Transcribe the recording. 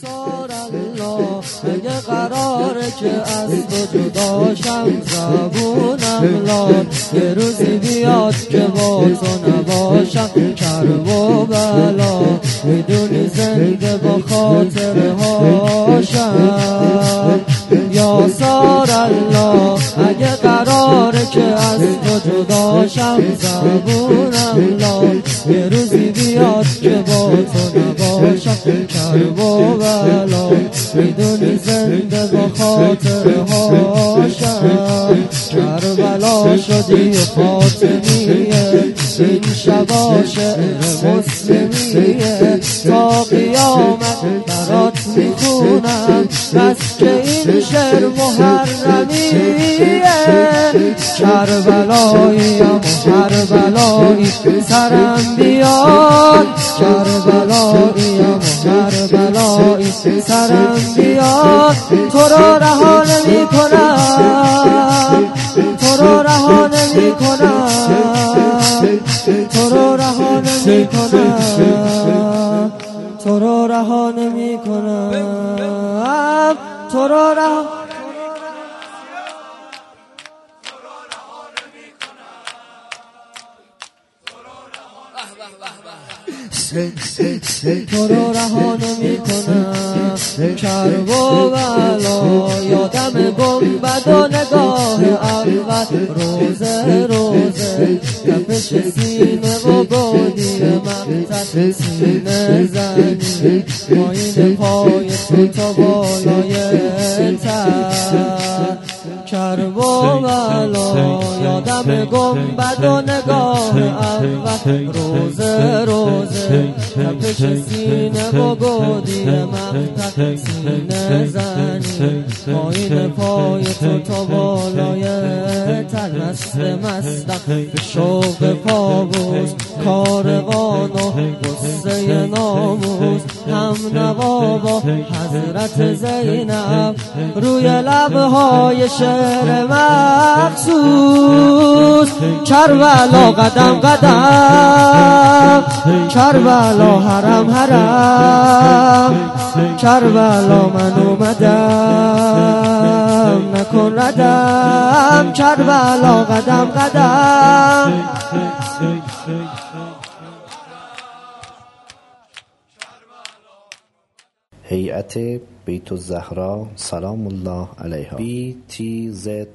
سار الله اگه قراره که از تو جداشم زبونم لاد یه روزی بیاد که با تو نباشم کرب و بلا می‌دونی زنده با خاطر هاشم یا سار الله اگه قراره که از تو جداشم زبونم لاد یه روزی بیاد که با تو نباشم و بلا می‌دونی زنده با خاطر هاشم کربلا شدی فاطمیه این شبا شعر مسلمیه تا قیامت برات می‌خونم بس که این شعر محرمیه کربلاییم کربلایی سرم بیاد کربلایی سرم بیاد تو رو رها نمی کنم. تو رو رها نمی کنم. تو رو رها نمی کنم. تو رو رها نمی کنم تو رو تو رو رها نمی کنم کرب و بلا یادم گنبد و نگاه اول روزه روزه کفش سینه و بودی مقتد سینه زنی پایین پای تو تا بالای تر کرب و بلا یادم گنبد و نگاه اول روزه روزه تپش سینه و گودی مقتد سینه زنی پایین پای تو تا بالای تر مست به شوق پابوس کاروان و غصه ناموس هم نوا با حضرت زینب روی لبهای شعر مخصوص کربلا قدم قدم کربلا حرم حرم کربلا من اومدم نکن ردم کربلا قدم قدم. هیئت بیت الزهرا سلام الله علیها. Btzs.ir